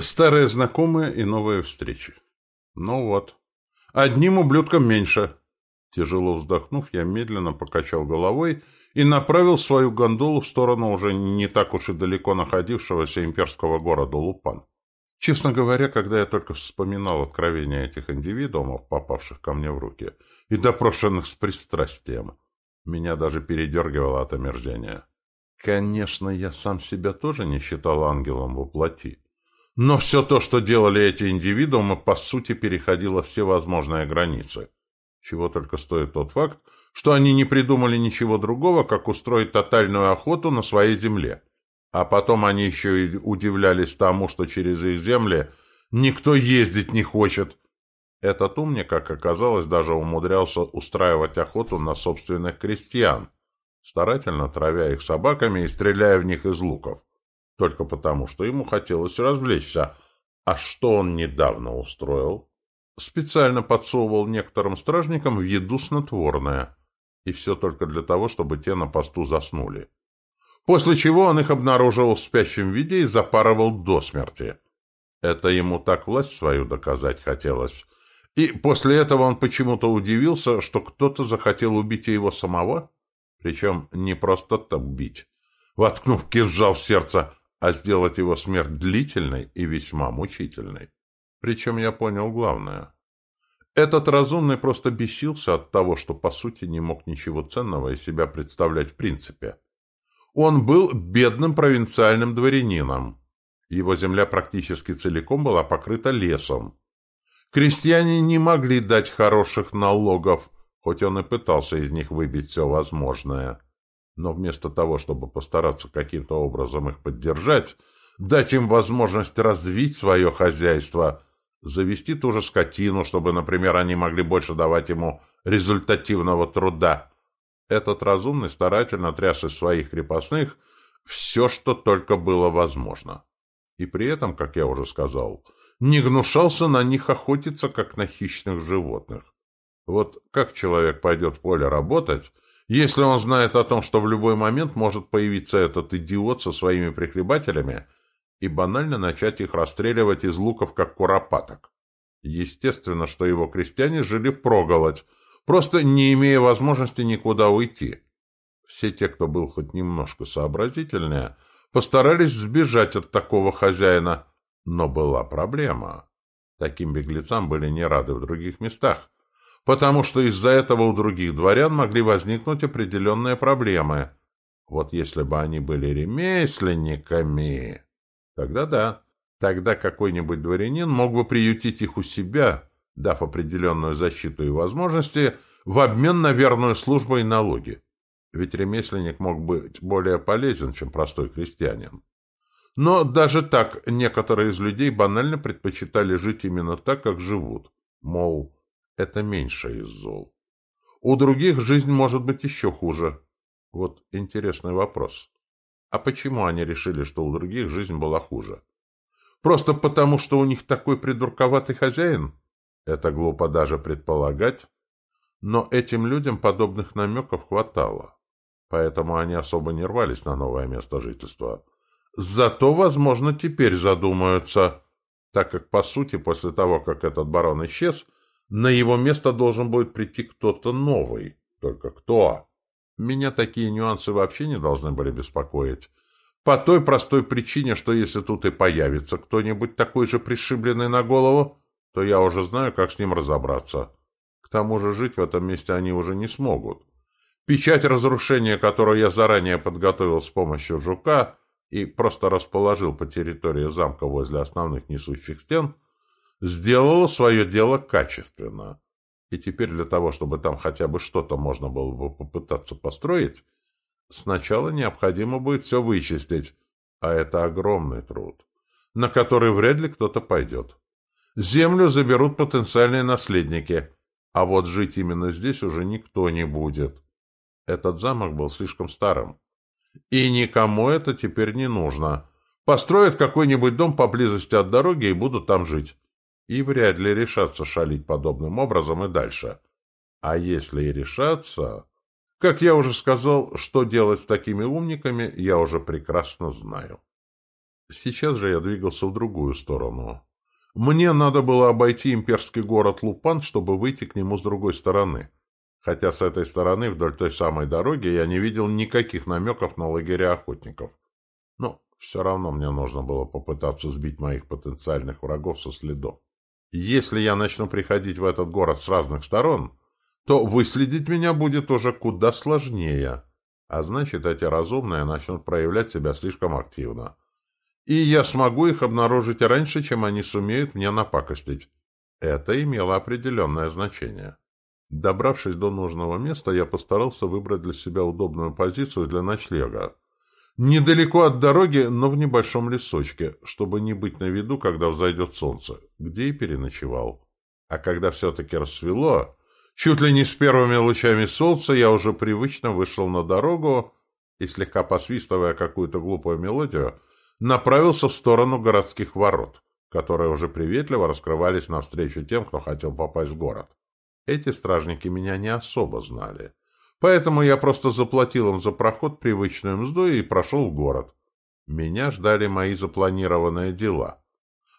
Старые знакомые и новые встречи. Ну вот. Одним ублюдком меньше. Тяжело вздохнув, я медленно покачал головой и направил свою гондолу в сторону уже не так уж и далеко находившегося имперского города Лупан. Честно говоря, когда я только вспоминал откровения этих индивидуумов, попавших ко мне в руки, и допрошенных с пристрастием, меня даже передергивало от омерзения. Конечно, я сам себя тоже не считал ангелом во плоти. Но все то, что делали эти индивидуумы, по сути, переходило все возможные границы. Чего только стоит тот факт, что они не придумали ничего другого, как устроить тотальную охоту на своей земле. А потом они еще и удивлялись тому, что через их земли никто ездить не хочет. Этот умник, как оказалось, даже умудрялся устраивать охоту на собственных крестьян, старательно травя их собаками и стреляя в них из луков только потому, что ему хотелось развлечься. А что он недавно устроил? Специально подсовывал некоторым стражникам в еду снотворное. И все только для того, чтобы те на посту заснули. После чего он их обнаруживал в спящем виде и запарывал до смерти. Это ему так власть свою доказать хотелось. И после этого он почему-то удивился, что кто-то захотел убить его самого. Причем не просто так бить, воткнув кинжал в сердце, а сделать его смерть длительной и весьма мучительной. Причем я понял главное. Этот разумный просто бесился от того, что по сути не мог ничего ценного из себя представлять в принципе. Он был бедным провинциальным дворянином. Его земля практически целиком была покрыта лесом. Крестьяне не могли дать хороших налогов, хоть он и пытался из них выбить все возможное. Но вместо того, чтобы постараться каким-то образом их поддержать, дать им возможность развить свое хозяйство, завести ту же скотину, чтобы, например, они могли больше давать ему результативного труда. Этот разумный старательно тряс из своих крепостных все, что только было возможно. И при этом, как я уже сказал, не гнушался на них охотиться, как на хищных животных. Вот как человек пойдет в поле работать, если он знает о том, что в любой момент может появиться этот идиот со своими прихлебателями и банально начать их расстреливать из луков, как куропаток. Естественно, что его крестьяне жили впроголодь, просто не имея возможности никуда уйти. Все те, кто был хоть немножко сообразительнее, постарались сбежать от такого хозяина, но была проблема. Таким беглецам были не рады в других местах потому что из-за этого у других дворян могли возникнуть определенные проблемы. Вот если бы они были ремесленниками, тогда да. Тогда какой-нибудь дворянин мог бы приютить их у себя, дав определенную защиту и возможности в обмен на верную службу и налоги. Ведь ремесленник мог быть более полезен, чем простой крестьянин. Но даже так некоторые из людей банально предпочитали жить именно так, как живут. Мол, это меньше из зол. У других жизнь может быть еще хуже. Вот интересный вопрос. А почему они решили, что у других жизнь была хуже? Просто потому, что у них такой придурковатый хозяин? Это глупо даже предполагать. Но этим людям подобных намеков хватало. Поэтому они особо не рвались на новое место жительства. Зато, возможно, теперь задумаются, так как, по сути, после того, как этот барон исчез, на его место должен будет прийти кто-то новый. Только кто? Меня такие нюансы вообще не должны были беспокоить. По той простой причине, что если тут и появится кто-нибудь такой же пришибленный на голову, то я уже знаю, как с ним разобраться. К тому же жить в этом месте они уже не смогут. Печать разрушения, которую я заранее подготовил с помощью жука и просто расположил по территории замка возле основных несущих стен, сделала свое дело качественно. И теперь для того, чтобы там хотя бы что-то можно было бы попытаться построить, сначала необходимо будет все вычистить, а это огромный труд, на который вряд ли кто-то пойдет. Землю заберут потенциальные наследники, а вот жить именно здесь уже никто не будет. Этот замок был слишком старым. И никому это теперь не нужно. Построят какой-нибудь дом поблизости от дороги и будут там жить и вряд ли решатся шалить подобным образом и дальше. А если и решатся... Как я уже сказал, что делать с такими умниками, я уже прекрасно знаю. Сейчас же я двигался в другую сторону. Мне надо было обойти имперский город Лупан, чтобы выйти к нему с другой стороны. Хотя с этой стороны, вдоль той самой дороги, я не видел никаких намеков на лагеря охотников. Но все равно мне нужно было попытаться сбить моих потенциальных врагов со следов. Если я начну приходить в этот город с разных сторон, то выследить меня будет уже куда сложнее. А значит, эти разумные начнут проявлять себя слишком активно. И я смогу их обнаружить раньше, чем они сумеют мне напакостить. Это имело определенное значение. Добравшись до нужного места, я постарался выбрать для себя удобную позицию для ночлега. Недалеко от дороги, но в небольшом лесочке, чтобы не быть на виду, когда взойдет солнце, где и переночевал. А когда все-таки рассвело, чуть ли не с первыми лучами солнца, я уже привычно вышел на дорогу и, слегка посвистывая какую-то глупую мелодию, направился в сторону городских ворот, которые уже приветливо раскрывались навстречу тем, кто хотел попасть в город. Эти стражники меня не особо знали. Поэтому я просто заплатил им за проход привычную мзду и прошел в город. Меня ждали мои запланированные дела.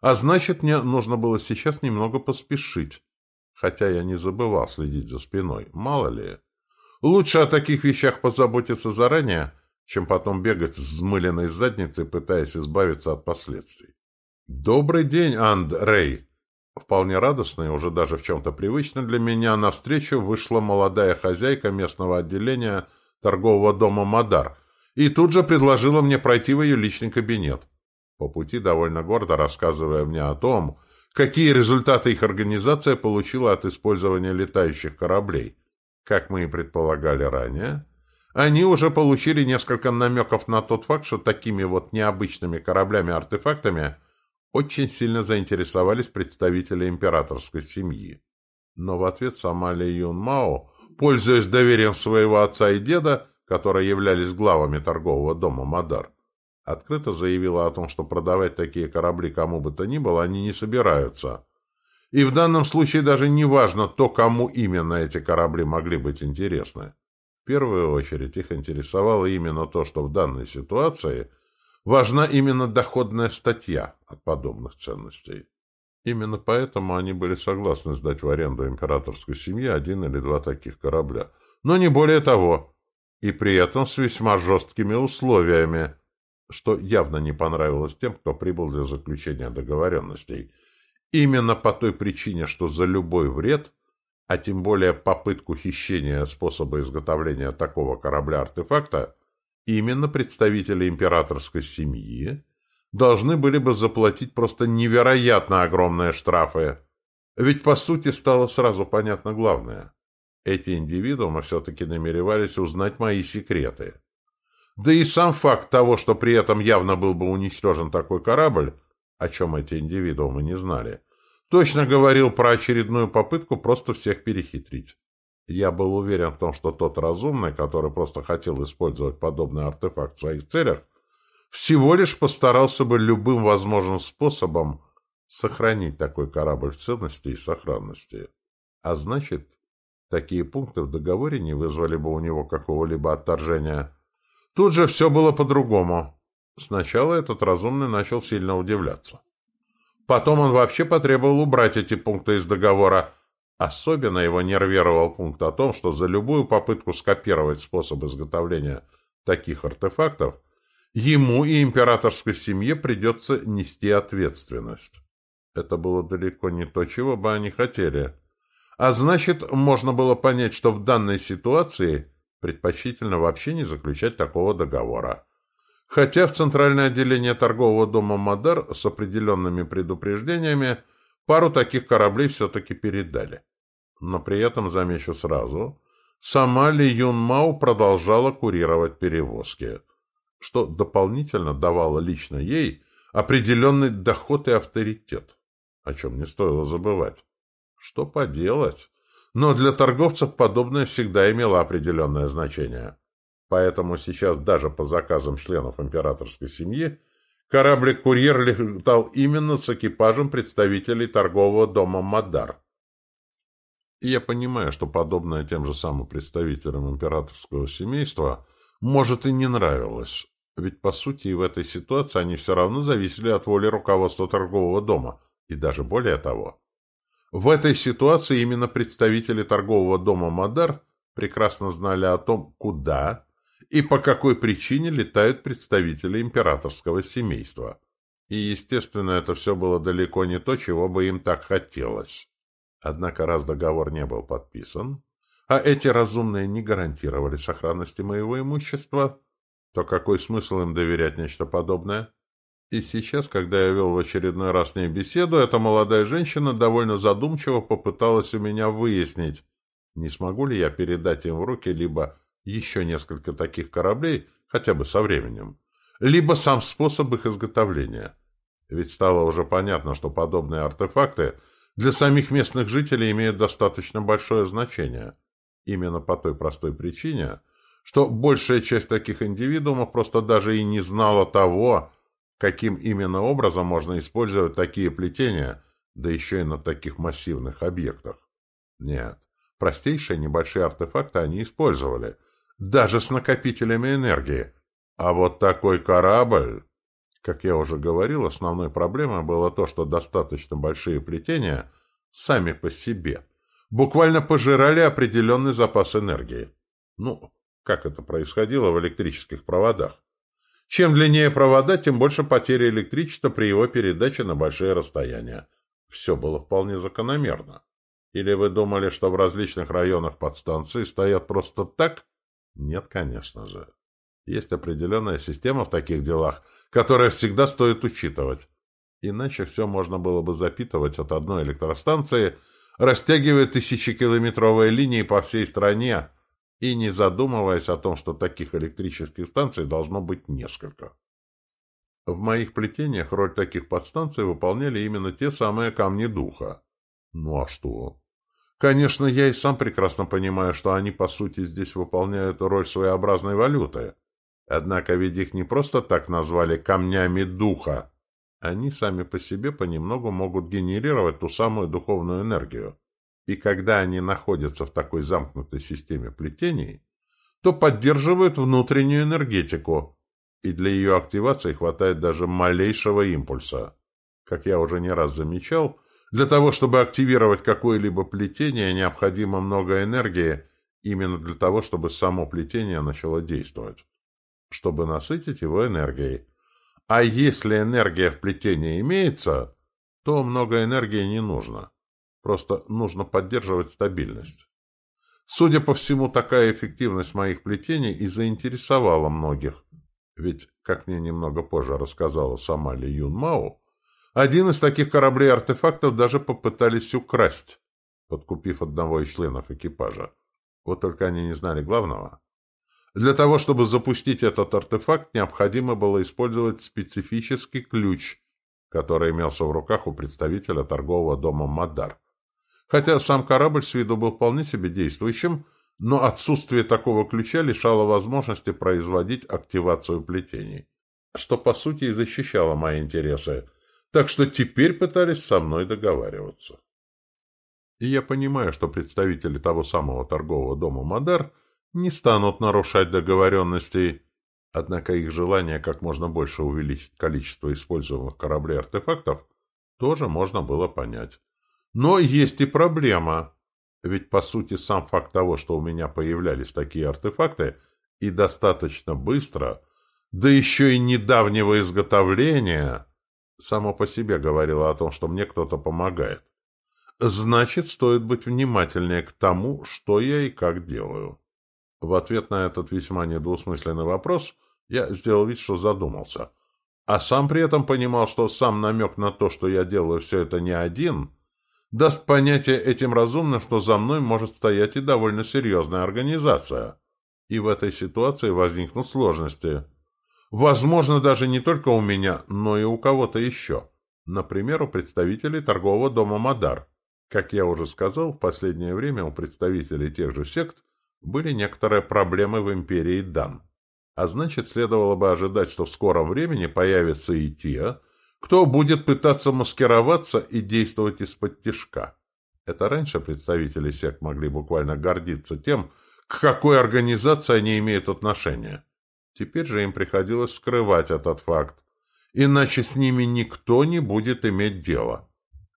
А значит, мне нужно было сейчас немного поспешить. Хотя я не забывал следить за спиной, мало ли. Лучше о таких вещах позаботиться заранее, чем потом бегать с взмыленной задницей, пытаясь избавиться от последствий. «Добрый день, Андрей!» Вполне радостно и уже даже в чем-то привычно для меня навстречу вышла молодая хозяйка местного отделения торгового дома «Мадар» и тут же предложила мне пройти в ее личный кабинет. По пути довольно гордо рассказывая мне о том, какие результаты их организация получила от использования летающих кораблей. Как мы и предполагали ранее, они уже получили несколько намеков на тот факт, что такими вот необычными кораблями-артефактами – очень сильно заинтересовались представители императорской семьи. Но в ответ сама Ли Юн Мао, пользуясь доверием своего отца и деда, которые являлись главами торгового дома Мадар, открыто заявила о том, что продавать такие корабли кому бы то ни было они не собираются. И в данном случае даже не важно то, кому именно эти корабли могли быть интересны. В первую очередь их интересовало именно то, что в данной ситуации – важна именно доходная статья от подобных ценностей. Именно поэтому они были согласны сдать в аренду императорской семье один или два таких корабля, но не более того, и при этом с весьма жесткими условиями, что явно не понравилось тем, кто прибыл для заключения договоренностей. Именно по той причине, что за любой вред, а тем более попытку хищения способа изготовления такого корабля-артефакта, Именно представители императорской семьи должны были бы заплатить просто невероятно огромные штрафы. Ведь, по сути, стало сразу понятно главное. Эти индивидуумы все-таки намеревались узнать мои секреты. Да и сам факт того, что при этом явно был бы уничтожен такой корабль, о чем эти индивидуумы не знали, точно говорил про очередную попытку просто всех перехитрить. Я был уверен в том, что тот разумный, который просто хотел использовать подобный артефакт в своих целях, всего лишь постарался бы любым возможным способом сохранить такой корабль в целости и сохранности. А значит, такие пункты в договоре не вызвали бы у него какого-либо отторжения. Тут же все было по-другому. Сначала этот разумный начал сильно удивляться. Потом он вообще потребовал убрать эти пункты из договора – Особенно его нервировал пункт о том, что за любую попытку скопировать способ изготовления таких артефактов ему и императорской семье придется нести ответственность. Это было далеко не то, чего бы они хотели. А значит, можно было понять, что в данной ситуации предпочтительно вообще не заключать такого договора. Хотя в Центральное отделение торгового дома «Мадар» с определенными предупреждениями пару таких кораблей все-таки передали но при этом, замечу сразу, сама Ли Юн Мау продолжала курировать перевозки, что дополнительно давало лично ей определенный доход и авторитет, о чем не стоило забывать. Что поделать? Но для торговцев подобное всегда имело определенное значение. Поэтому сейчас даже по заказам членов императорской семьи кораблик-курьер летал именно с экипажем представителей торгового дома «Мадар», я понимаю, что подобное тем же самым представителям императорского семейства может и не нравилось. Ведь, по сути, и в этой ситуации они все равно зависели от воли руководства торгового дома, и даже более того. В этой ситуации именно представители торгового дома «Мадар» прекрасно знали о том, куда и по какой причине летают представители императорского семейства. И, естественно, это все было далеко не то, чего бы им так хотелось. Однако, раз договор не был подписан, а эти разумные не гарантировали сохранности моего имущества, то какой смысл им доверять нечто подобное? И сейчас, когда я вел в очередной раз с ней беседу, эта молодая женщина довольно задумчиво попыталась у меня выяснить, не смогу ли я передать им в руки либо еще несколько таких кораблей, хотя бы со временем, либо сам способ их изготовления. Ведь стало уже понятно, что подобные артефакты для самих местных жителей имеют достаточно большое значение. Именно по той простой причине, что большая часть таких индивидуумов просто даже и не знала того, каким именно образом можно использовать такие плетения, да еще и на таких массивных объектах. Нет, простейшие небольшие артефакты они использовали – даже с накопителями энергии. А вот такой корабль... Как я уже говорил, основной проблемой было то, что достаточно большие плетения сами по себе буквально пожирали определенный запас энергии. Ну, как это происходило в электрических проводах. Чем длиннее провода, тем больше потери электричества при его передаче на большие расстояния. Все было вполне закономерно. Или вы думали, что в различных районах подстанции стоят просто так, нет, конечно же. Есть определенная система в таких делах, которая всегда стоит учитывать. Иначе все можно было бы запитывать от одной электростанции, растягивая тысячекилометровые линии по всей стране и не задумываясь о том, что таких электрических станций должно быть несколько. В моих плетениях роль таких подстанций выполняли именно те самые камни духа. Ну а что? Конечно, я и сам прекрасно понимаю, что они, по сути, здесь выполняют роль своеобразной валюты. Однако ведь их не просто так назвали «камнями духа». Они сами по себе понемногу могут генерировать ту самую духовную энергию. И когда они находятся в такой замкнутой системе плетений, то поддерживают внутреннюю энергетику, и для ее активации хватает даже малейшего импульса. Как я уже не раз замечал, для того, чтобы активировать какое-либо плетение, необходимо много энергии, именно для того, чтобы само плетение начало действовать, чтобы насытить его энергией. А если энергия в плетении имеется, то много энергии не нужно. Просто нужно поддерживать стабильность. Судя по всему, такая эффективность моих плетений и заинтересовала многих. Ведь, как мне немного позже рассказала сама Ли Юн Мао, один из таких кораблей-артефактов даже попытались украсть, подкупив одного из членов экипажа. Вот только они не знали главного. Для того, чтобы запустить этот артефакт, необходимо было использовать специфический ключ, который имелся в руках у представителя торгового дома «Мадар». Хотя сам корабль с виду был вполне себе действующим, но отсутствие такого ключа лишало возможности производить активацию плетений, что по сути и защищало мои интересы – так что теперь пытались со мной договариваться. И я понимаю, что представители того самого торгового дома «Мадар» не станут нарушать договоренностей, однако их желание как можно больше увеличить количество используемых кораблей-артефактов тоже можно было понять. Но есть и проблема. Ведь, по сути, сам факт того, что у меня появлялись такие артефакты, и достаточно быстро, да еще и недавнего изготовления само по себе говорило о том, что мне кто-то помогает. Значит, стоит быть внимательнее к тому, что я и как делаю. В ответ на этот весьма недвусмысленный вопрос я сделал вид, что задумался. А сам при этом понимал, что сам намек на то, что я делаю все это не один, даст понятие этим разумным, что за мной может стоять и довольно серьезная организация. И в этой ситуации возникнут сложности – Возможно, даже не только у меня, но и у кого-то еще. Например, у представителей торгового дома «Мадар». Как я уже сказал, в последнее время у представителей тех же сект были некоторые проблемы в империи Дан. А значит, следовало бы ожидать, что в скором времени появятся и те, кто будет пытаться маскироваться и действовать из-под тишка. Это раньше представители сект могли буквально гордиться тем, к какой организации они имеют отношение. Теперь же им приходилось скрывать этот факт, иначе с ними никто не будет иметь дела.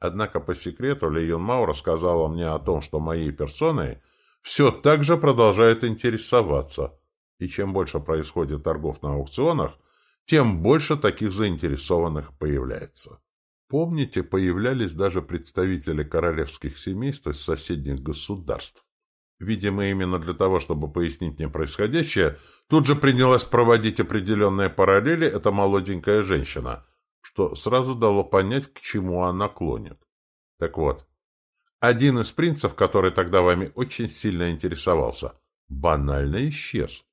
Однако по секрету Ли Юн Мао рассказала мне о том, что моей персоной все так же продолжает интересоваться, и чем больше происходит торгов на аукционах, тем больше таких заинтересованных появляется. Помните, появлялись даже представители королевских семейств из соседних государств. Видимо, именно для того, чтобы пояснить мне происходящее, тут же принялась проводить определенные параллели эта молоденькая женщина, что сразу дало понять, к чему она клонит. Так вот, один из принцев, который тогда вами очень сильно интересовался, банально исчез.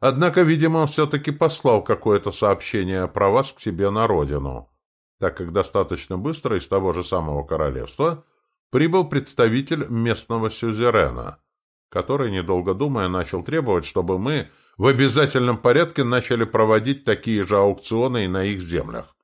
Однако, видимо, он все-таки послал какое-то сообщение про вас к себе на родину, так как достаточно быстро из того же самого королевства прибыл представитель местного сюзерена, который, недолго думая, начал требовать, чтобы мы в обязательном порядке начали проводить такие же аукционы и на их землях.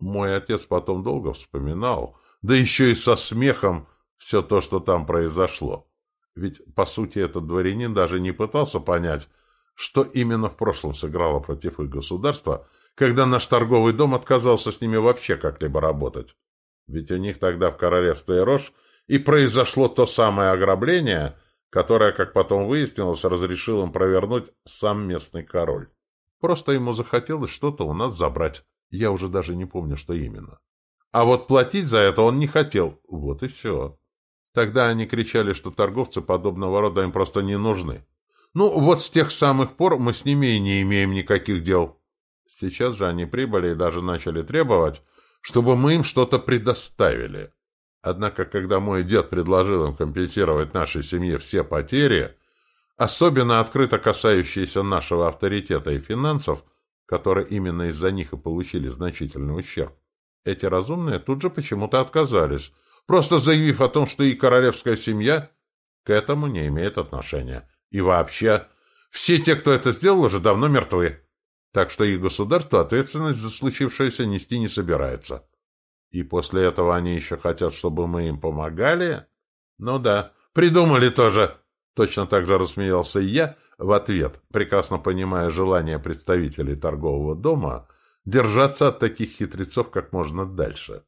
Мой отец потом долго вспоминал, да еще и со смехом, все то, что там произошло. Ведь, по сути, этот дворянин даже не пытался понять, что именно в прошлом сыграло против их государства, когда наш торговый дом отказался с ними вообще как-либо работать. Ведь у них тогда в королевстве Рош и произошло то самое ограбление, которое, как потом выяснилось, разрешил им провернуть сам местный король. Просто ему захотелось что-то у нас забрать. Я уже даже не помню, что именно. А вот платить за это он не хотел. Вот и все. Тогда они кричали, что торговцы подобного рода им просто не нужны. Ну, вот с тех самых пор мы с ними и не имеем никаких дел. Сейчас же они прибыли и даже начали требовать, чтобы мы им что-то предоставили. Однако, когда мой дед предложил им компенсировать нашей семье все потери, особенно открыто касающиеся нашего авторитета и финансов, которые именно из-за них и получили значительный ущерб, эти разумные тут же почему-то отказались, просто заявив о том, что и королевская семья к этому не имеет отношения. И вообще, все те, кто это сделал, уже давно мертвы. Так что их государство ответственность за случившееся нести не собирается. И после этого они еще хотят, чтобы мы им помогали? Ну да, придумали тоже. Точно так же рассмеялся и я в ответ, прекрасно понимая желание представителей торгового дома держаться от таких хитрецов как можно дальше.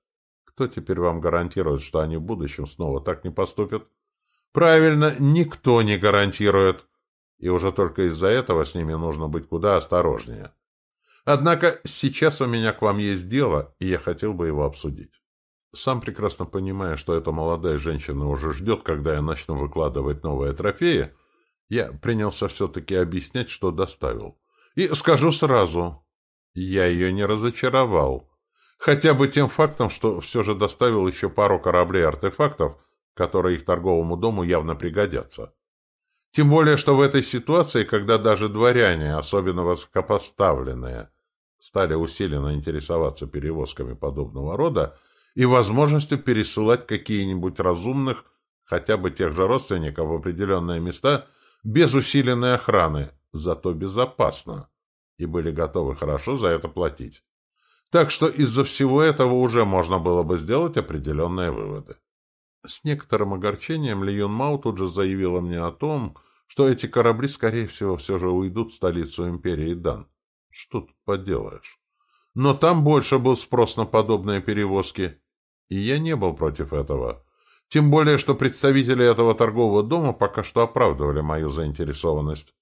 Кто теперь вам гарантирует, что они в будущем снова так не поступят? Правильно, никто не гарантирует. И уже только из-за этого с ними нужно быть куда осторожнее. Однако сейчас у меня к вам есть дело, и я хотел бы его обсудить. Сам прекрасно понимая, что эта молодая женщина уже ждет, когда я начну выкладывать новые трофеи, я принялся все-таки объяснять, что доставил. И скажу сразу, я ее не разочаровал. Хотя бы тем фактом, что все же доставил еще пару кораблей-артефактов, которые их торговому дому явно пригодятся. Тем более, что в этой ситуации, когда даже дворяне, особенно высокопоставленные, стали усиленно интересоваться перевозками подобного рода и возможностью пересылать какие-нибудь разумных, хотя бы тех же родственников в определенные места, без усиленной охраны, зато безопасно, и были готовы хорошо за это платить. Так что из-за всего этого уже можно было бы сделать определенные выводы. С некоторым огорчением Ли Юн Мау тут же заявила мне о том, что эти корабли, скорее всего, все же уйдут в столицу империи Дан. Что тут поделаешь? Но там больше был спрос на подобные перевозки, и я не был против этого. Тем более, что представители этого торгового дома пока что оправдывали мою заинтересованность.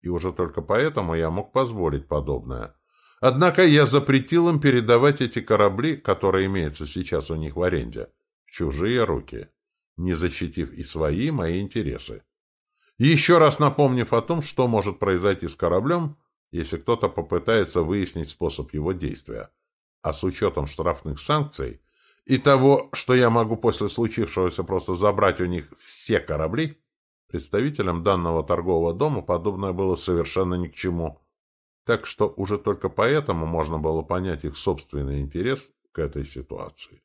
И уже только поэтому я мог позволить подобное. Однако я запретил им передавать эти корабли, которые имеются сейчас у них в аренде чужие руки, не защитив и свои, мои интересы. Еще раз напомнив о том, что может произойти с кораблем, если кто-то попытается выяснить способ его действия. А с учетом штрафных санкций и того, что я могу после случившегося просто забрать у них все корабли, представителям данного торгового дома подобное было совершенно ни к чему. Так что уже только поэтому можно было понять их собственный интерес к этой ситуации.